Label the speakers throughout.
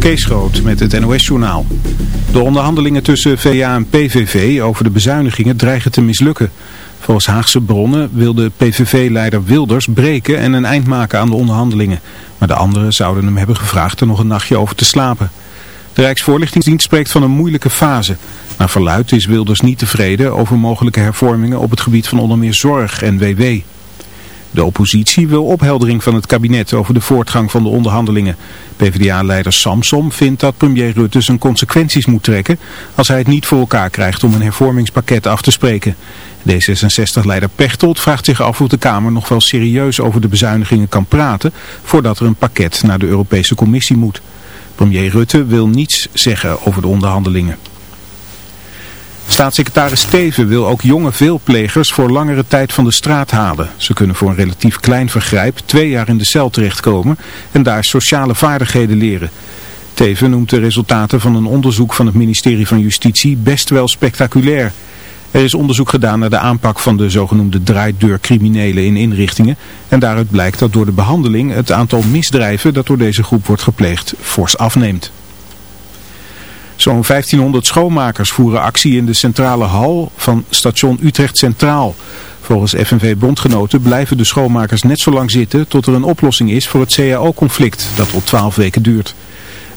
Speaker 1: Kees Groot met het NOS-journaal. De onderhandelingen tussen VA en PVV over de bezuinigingen dreigen te mislukken. Volgens Haagse bronnen wil de PVV-leider Wilders breken en een eind maken aan de onderhandelingen. Maar de anderen zouden hem hebben gevraagd er nog een nachtje over te slapen. De Rijksvoorlichtingsdienst spreekt van een moeilijke fase. Naar verluidt is Wilders niet tevreden over mogelijke hervormingen op het gebied van onder meer zorg en WW. De oppositie wil opheldering van het kabinet over de voortgang van de onderhandelingen. PvdA-leider Samsom vindt dat premier Rutte zijn consequenties moet trekken als hij het niet voor elkaar krijgt om een hervormingspakket af te spreken. D66-leider Pechtold vraagt zich af of de Kamer nog wel serieus over de bezuinigingen kan praten voordat er een pakket naar de Europese Commissie moet. Premier Rutte wil niets zeggen over de onderhandelingen. Staatssecretaris Steven wil ook jonge veelplegers voor langere tijd van de straat halen. Ze kunnen voor een relatief klein vergrijp twee jaar in de cel terechtkomen en daar sociale vaardigheden leren. Teven noemt de resultaten van een onderzoek van het ministerie van Justitie best wel spectaculair. Er is onderzoek gedaan naar de aanpak van de zogenoemde draaideurcriminelen in inrichtingen. En daaruit blijkt dat door de behandeling het aantal misdrijven dat door deze groep wordt gepleegd fors afneemt. Zo'n 1500 schoonmakers voeren actie in de centrale hal van station Utrecht Centraal. Volgens FNV-bondgenoten blijven de schoonmakers net zo lang zitten tot er een oplossing is voor het CAO-conflict dat al 12 weken duurt.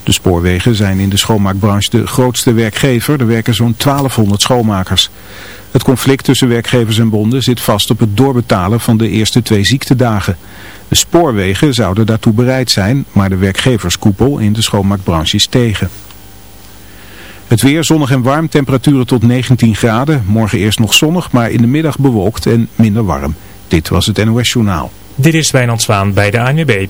Speaker 1: De spoorwegen zijn in de schoonmaakbranche de grootste werkgever. Er werken zo'n 1200 schoonmakers. Het conflict tussen werkgevers en bonden zit vast op het doorbetalen van de eerste twee ziektedagen. De spoorwegen zouden daartoe bereid zijn, maar de werkgeverskoepel in de schoonmaakbranche is tegen. Het weer zonnig en warm, temperaturen tot 19 graden. Morgen eerst nog zonnig, maar in de middag bewolkt en minder warm. Dit was het NOS Journaal.
Speaker 2: Dit is Wijnand Zwaan bij de ANWB.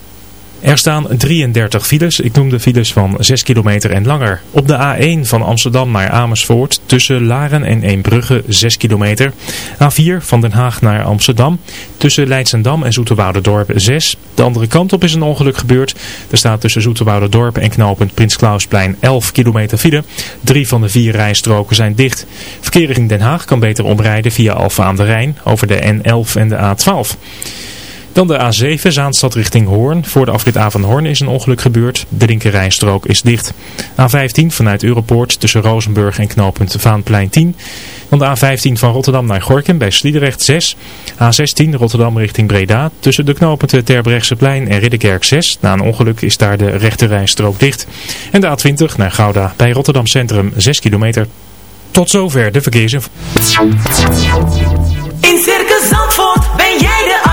Speaker 2: Er staan 33 files. Ik noem de files van 6 kilometer en langer. Op de A1 van Amsterdam naar Amersfoort tussen Laren en Eembrugge 6 kilometer. A4 van Den Haag naar Amsterdam tussen Leidsendam en Zoeterwouderdorp 6. De andere kant op is een ongeluk gebeurd. Er staat tussen Zoeterwouderdorp en knooppunt Prins Klausplein 11 kilometer file. Drie van de vier rijstroken zijn dicht. Verkeer in Den Haag kan beter omrijden via Alfa aan de Rijn over de N11 en de A12. Dan de A7, Zaanstad richting Hoorn. Voor de afrit A van Hoorn is een ongeluk gebeurd. De linkerrijstrook is dicht. A15 vanuit Europoort tussen Rozenburg en knooppunt Vaanplein 10. Dan de A15 van Rotterdam naar Gorkum bij Sliedrecht 6. A16 Rotterdam richting Breda tussen de knooppunten Terbrechtseplein en Ridderkerk 6. Na een ongeluk is daar de rechterrijstrook dicht. En de A20 naar Gouda bij Rotterdam Centrum 6 kilometer. Tot zover de verkeersinformatie.
Speaker 3: In Circus Zandvoort ben jij de.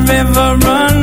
Speaker 4: river run.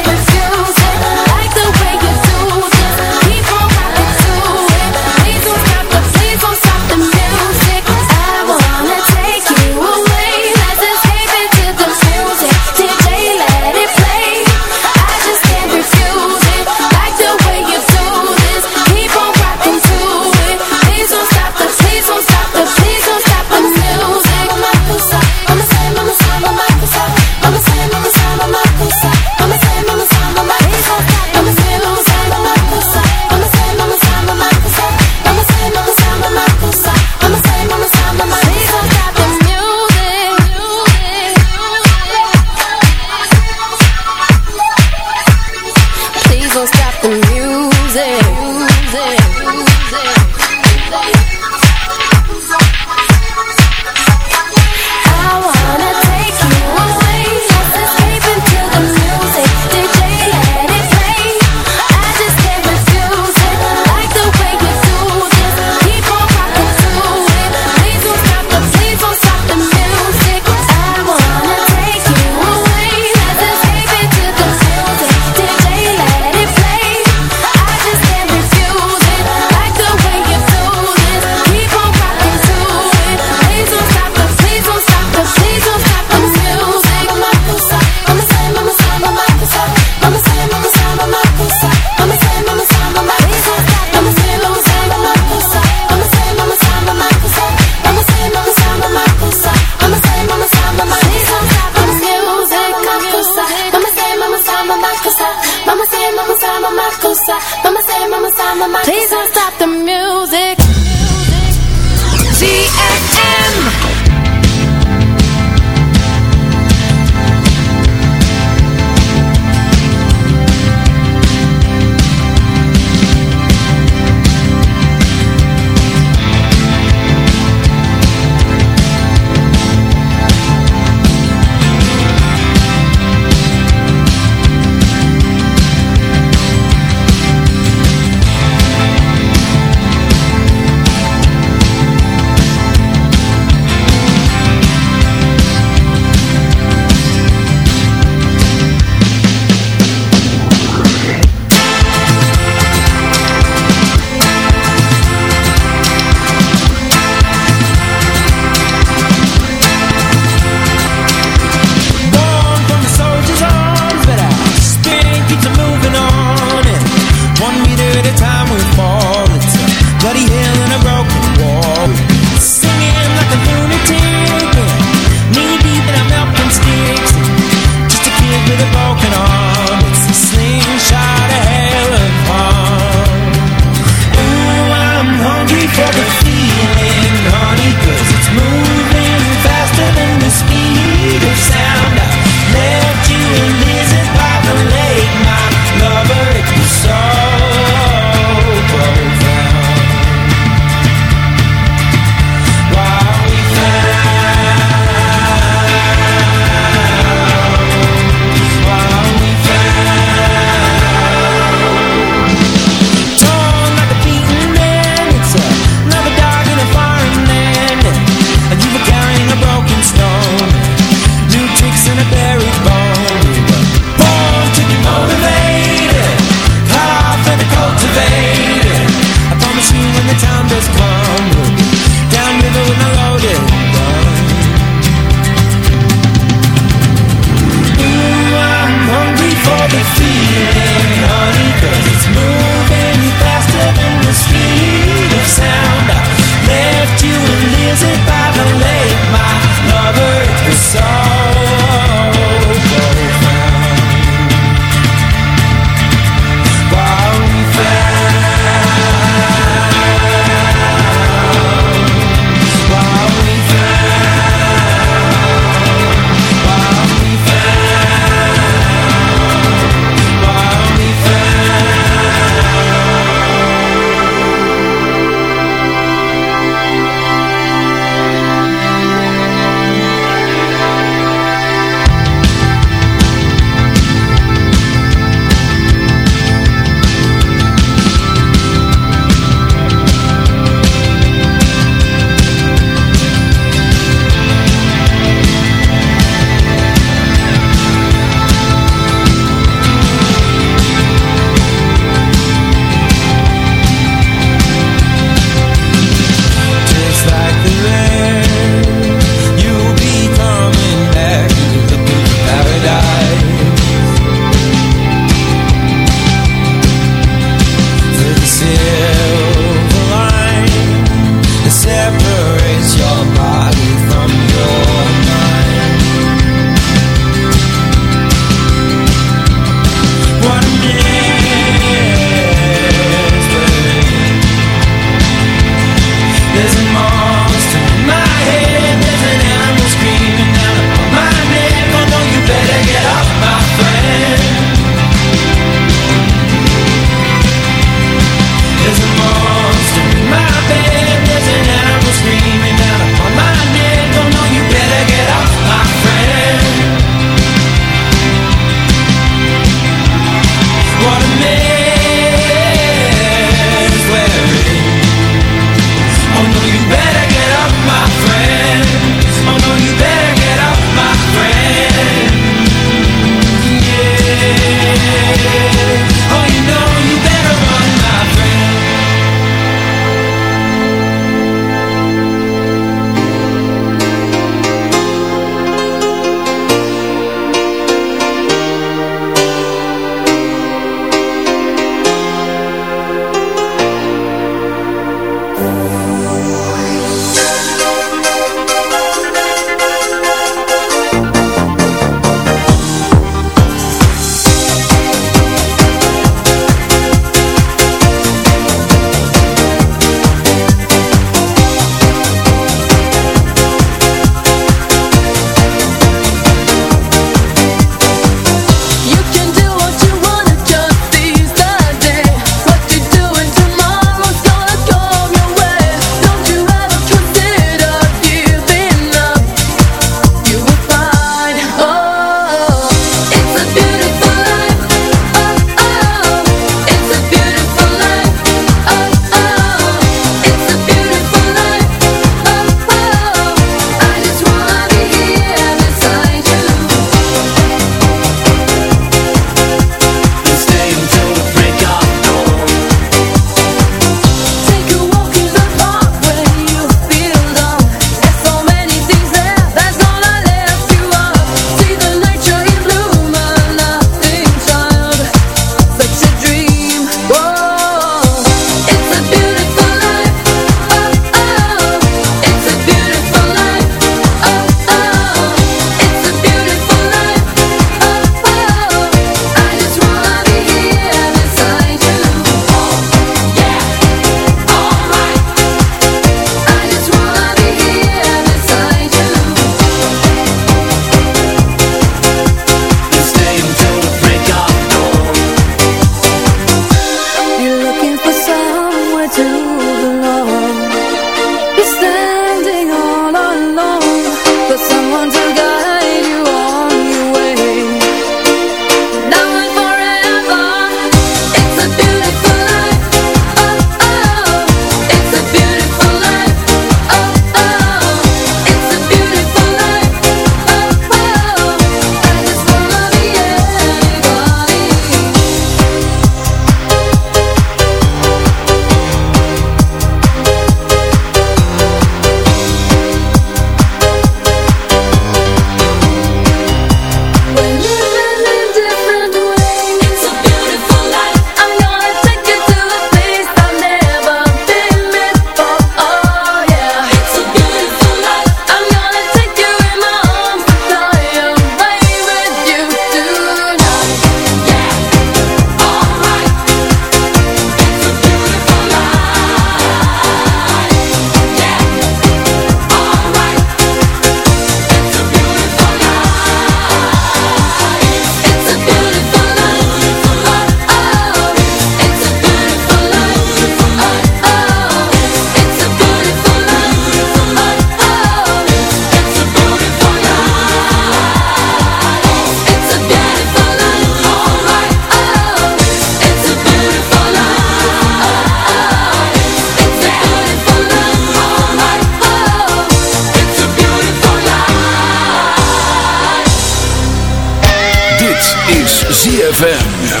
Speaker 5: ZFM.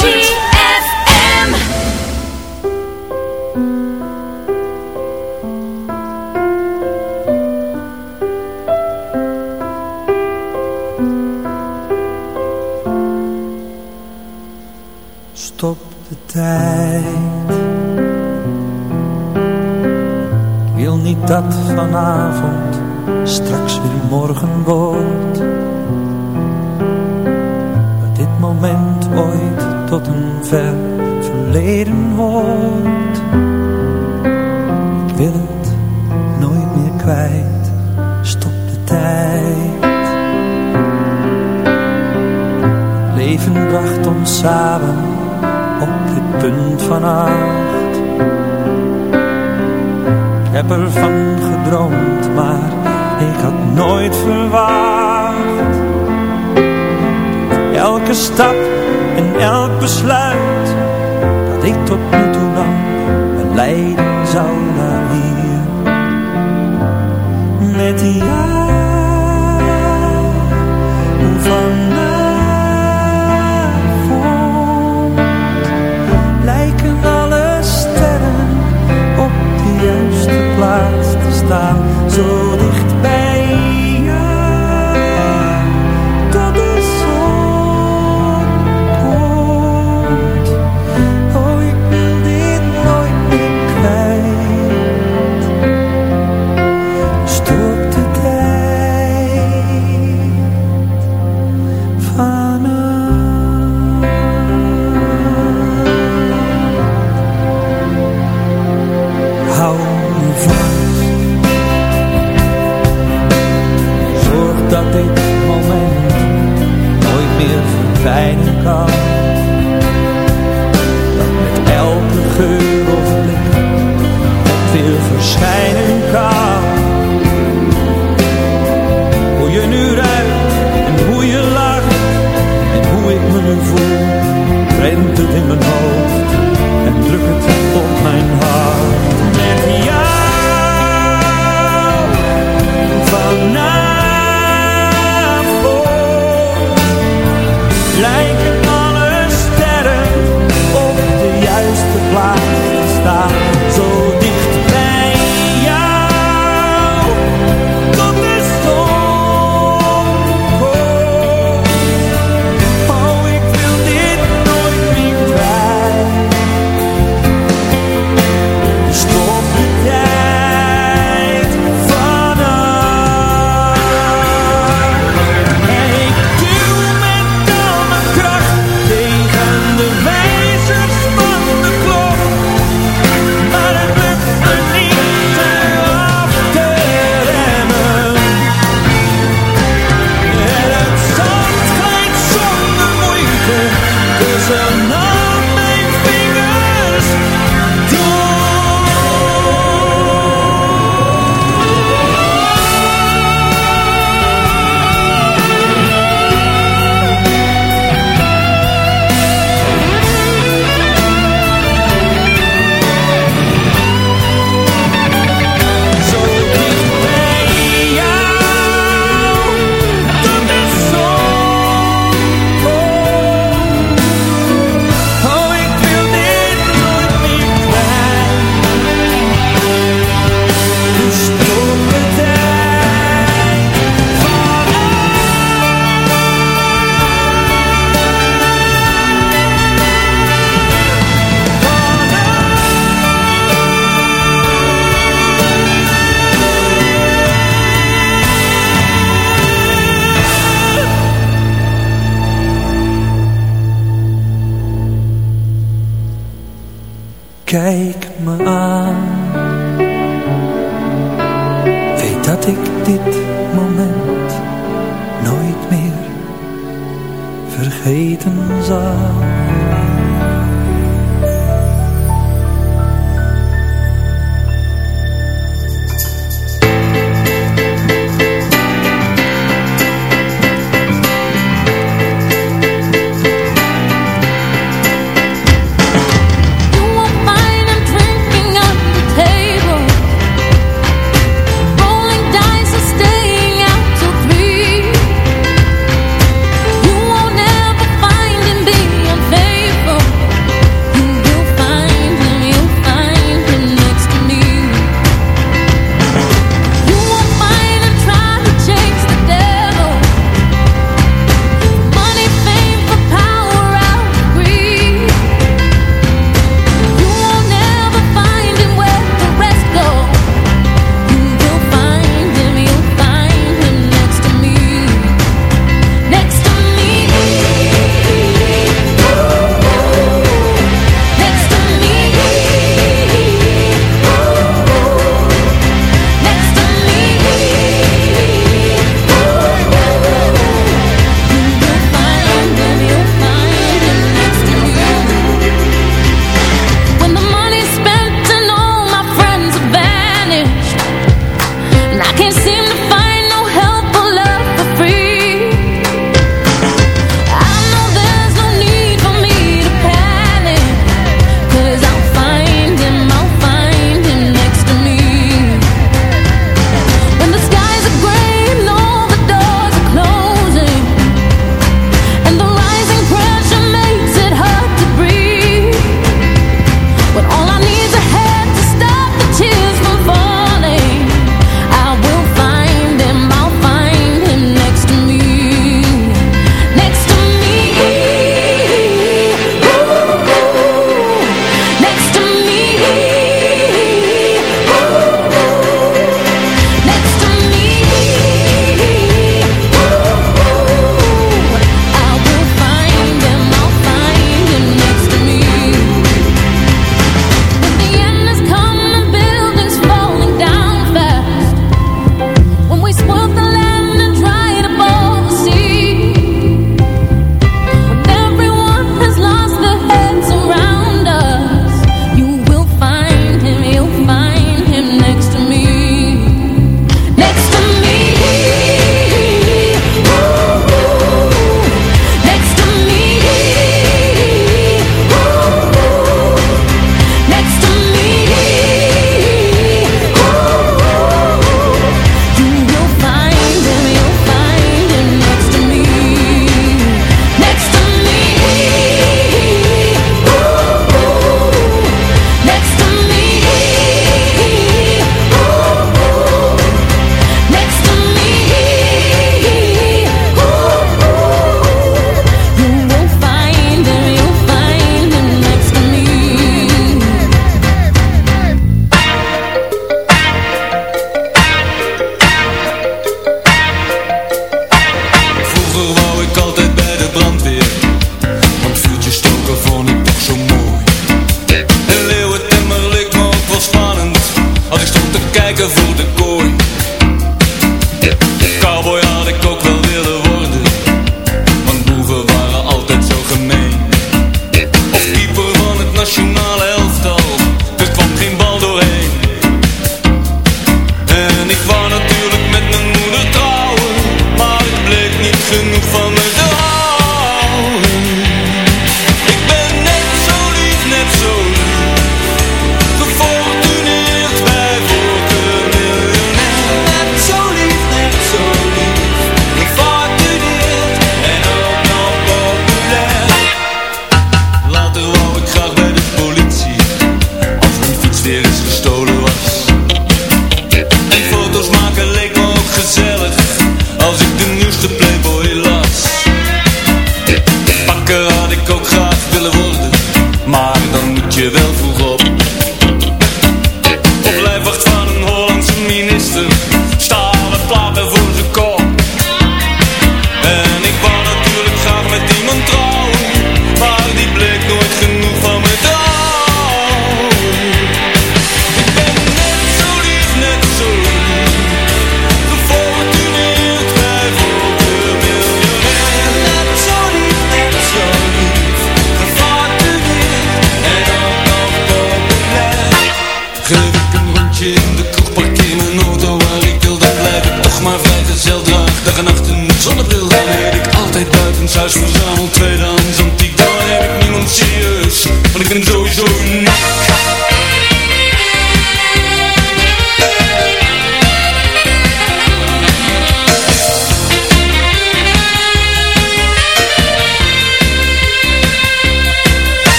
Speaker 6: ZFM.
Speaker 7: Stop de tijd. Wil niet dat vanavond straks weer morgen wordt ver verleden hoort. Ik wil het nooit meer kwijt, stop de tijd. Leven bracht ons samen op dit punt van acht. Ik heb ervan gedroomd, maar ik had nooit verwacht. Elke stap en elk besluit dat ik tot nu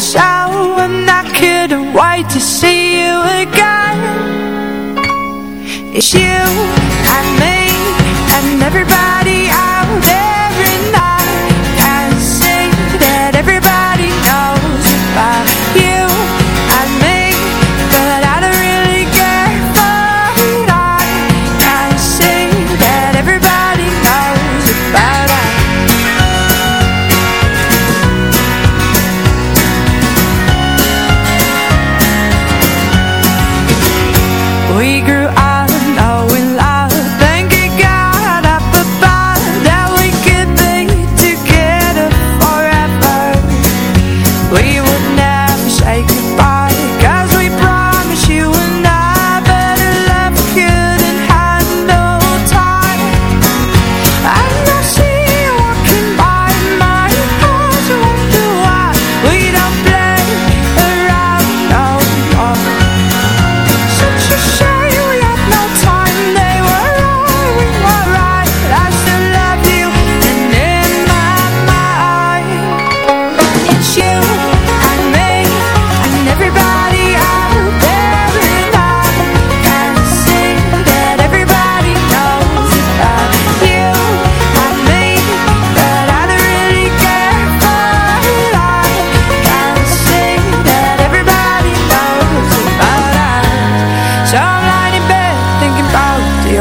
Speaker 8: wish I were not couldn't wait to see you again. It's you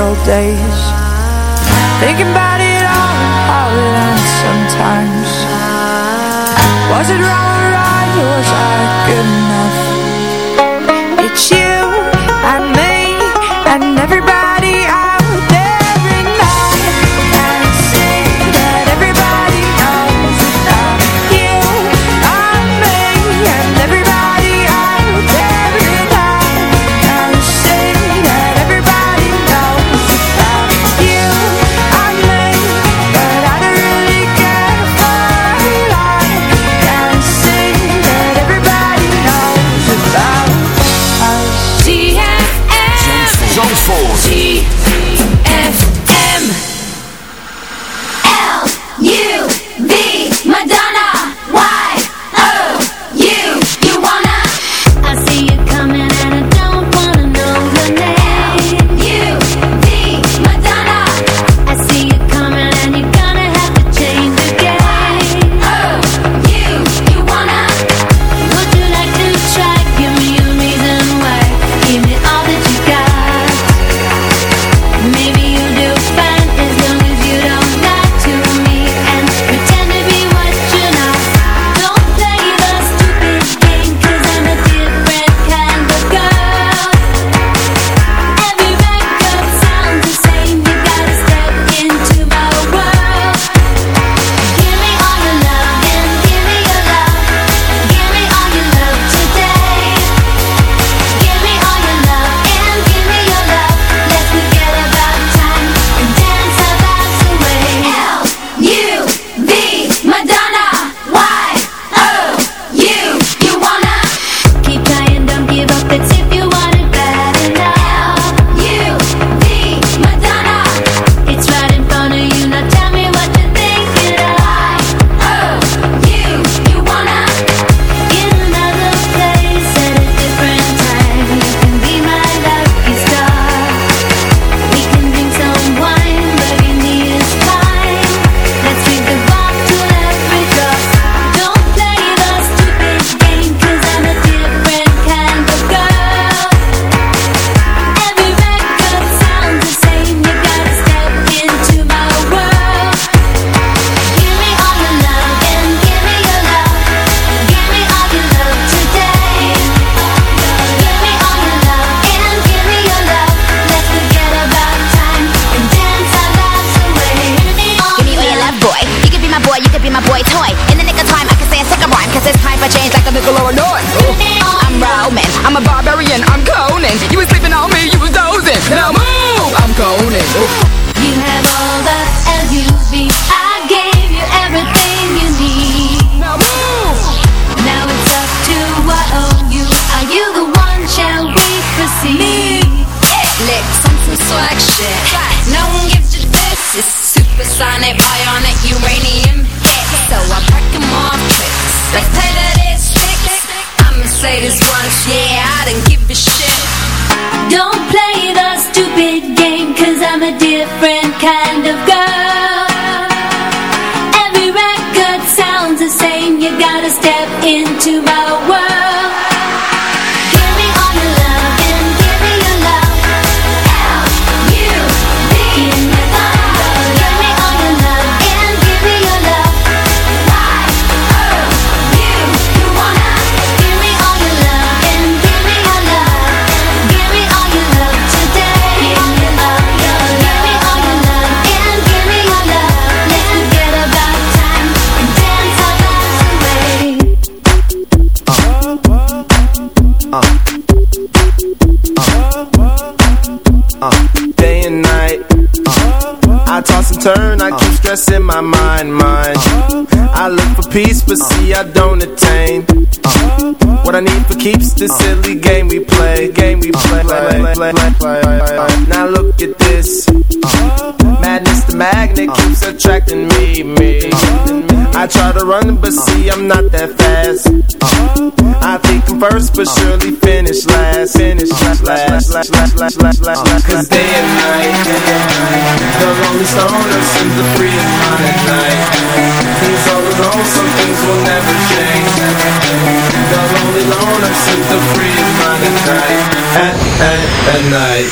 Speaker 8: old
Speaker 9: days. Thinking about it all, how it ends sometimes. Was it wrong or right, was I good enough? It's you I don't
Speaker 10: attain. Uh, What I need
Speaker 11: for keeps this uh. silly game we play. Game we play, play, play, play, play, play, play, play, play. magnet keeps attracting me, me. I try to run, but see, I'm not that fast. I think I'm first, but surely finish last. Finish last, last, last, last, last, last, last, last. Cause day and night, the lonely stoner seems to free his mind at night. He's all alone, some things will never change. The lonely loner seems to free his mind at night. At, at, at night.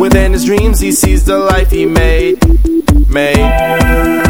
Speaker 11: Within his dreams, he sees the life he made. Made.